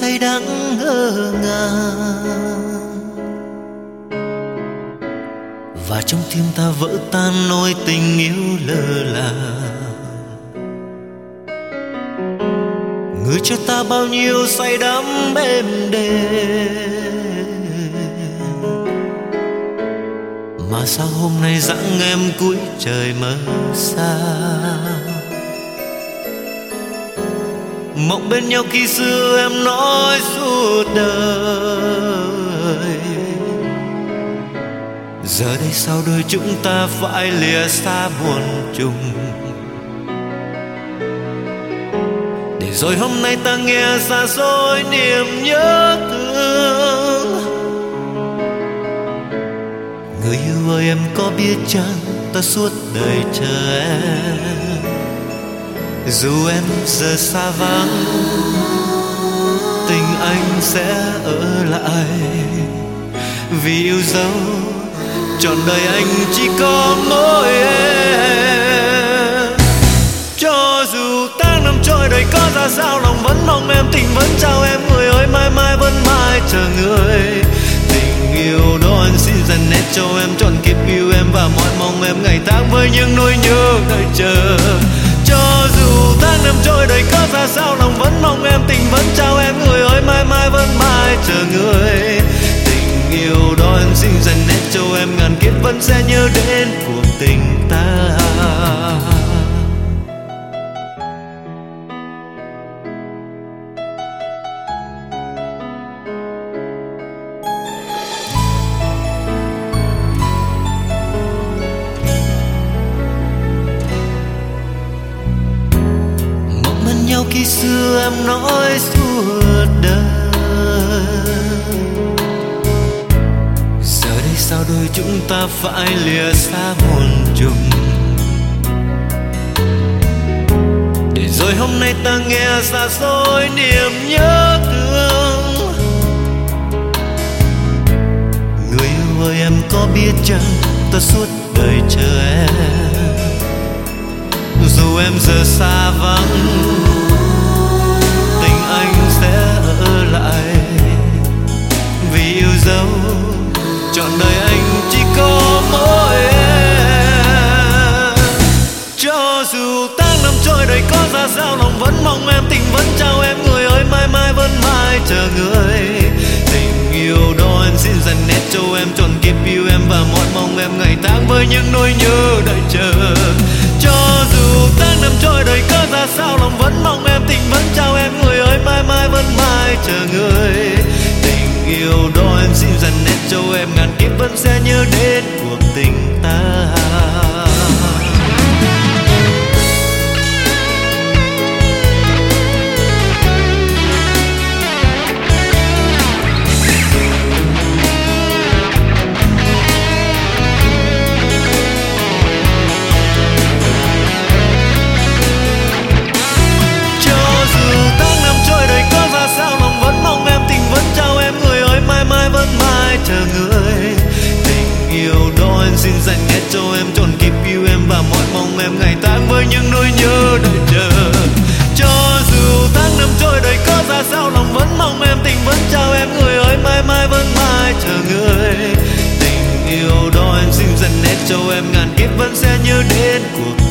cay đắng ngỡ ngàng. Và trong tim ta vỡ tan nỗi tình yêu lơ là. Người cho ta bao nhiêu say đắm êm đềm mà sao hôm nay dặn em cuối trời mơ xa? Mộng bên nhau khi xưa em nói suốt đời. Giờ đây sao đôi chúng ta phải lìa xa buồn chung để rồi hôm nay ta nghe xa xôi niềm nhớ thương. Người yêu ơi, em có biết chăng ta suốt đời chờ em? Dù em giờ xa vắng, tình anh sẽ ở lại. Vì yêu dấu, trọn đời anh chỉ có mỗi em. Cho dù tháng năm trôi, đời có ra sao, lòng vẫn mong em, tình vẫn trao em. Người ơi, mãi mãi vẫn mãi chờ người. Tình yêu đó anh xin dần nét cho em trọn kiếp yêu em. Và mọi mong em ngày tháng với những nỗi nhớ đợi chờ trôi đời có ra sao lòng vẫn mong em, tình vẫn trao em. Người ơi, mãi mãi vẫn mãi chờ người. Tình yêu đó em xin dành nét cho em, ngàn kiếp vẫn sẽ nhớ đến. Nhau xưa em nói suốt đời. Giờ đây sao đôi chúng ta phải lìa xa muôn trùng? Để rồi hôm nay ta nghe xa xôi niềm nhớ thương. Người yêu ơi, em có biết chăng ta suốt đời chờ em? Dù em giờ xa vắng chờ người. Tình yêu đó em xin dành nét cho em trọn kiếp yêu em và mọi mong em ngày tháng với những nỗi nhớ đợi chờ. Cho dù tháng năm trôi đời có ra sao, lòng vẫn mong em, tình vẫn trao em. Người ơi, mãi mãi vẫn mãi chờ người. Tình yêu đó em xin dành nét cho em, ngàn kiếp vẫn sẽ nhớ đến cuộc tình ta. Anh xin dành hết cho em trọn kiếp yêu em và mọi mong em ngày tháng với những nỗi nhớ đợi chờ. Cho dù tháng năm trôi đời có ra sao, lòng vẫn mong em, tình vẫn trao em, người ơi, mãi mãi vẫn mãi chờ người. Tình yêu đó anh xin dành hết cho em, ngàn kiếp vẫn sẽ nhớ đến cuộc